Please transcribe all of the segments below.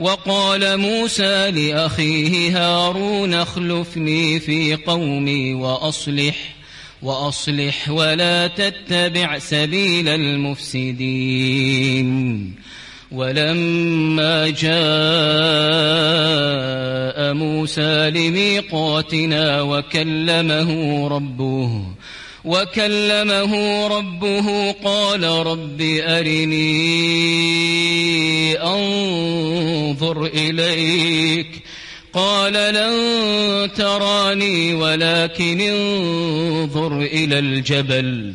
وقال موسى لأخيه هارون اخلفني في قومي وأصلح وأصلح ولا تتبع سبيل المفسدين. ولما جاء موسى لميقاتنا وكلمه ربه وكلمه ربه قال رب أرني أنظر إليك. قال لن تراني ولكن انظر إلى الجبل.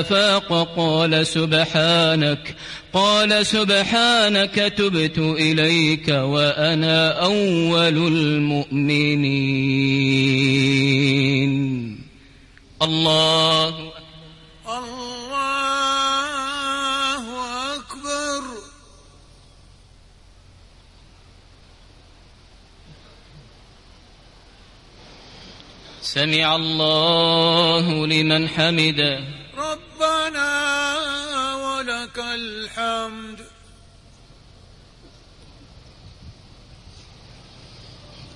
أفاق قال سبحانك قال سبحانك تبت إليك وأنا أول المؤمنين. الله الله أكبر. سمع الله لمن حمده.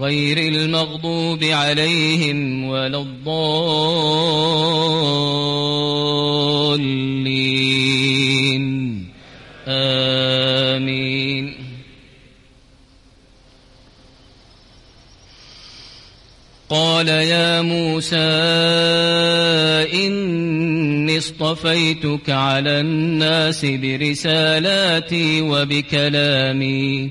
غير المغضوب عليهم ولا الضالين. آمين. قال يا موسى إني اصطفيتك على الناس برسالاتي وبكلامي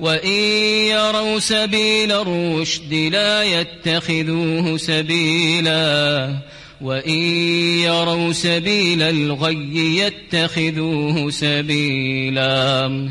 وإن يروا سبيل الرشد لا يتخذوه سبيلا. وإن يروا سبيل الغي يتخذوه سبيلا.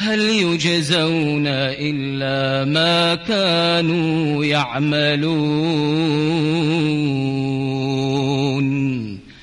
هل يجزون إلا ما كانوا يعملون؟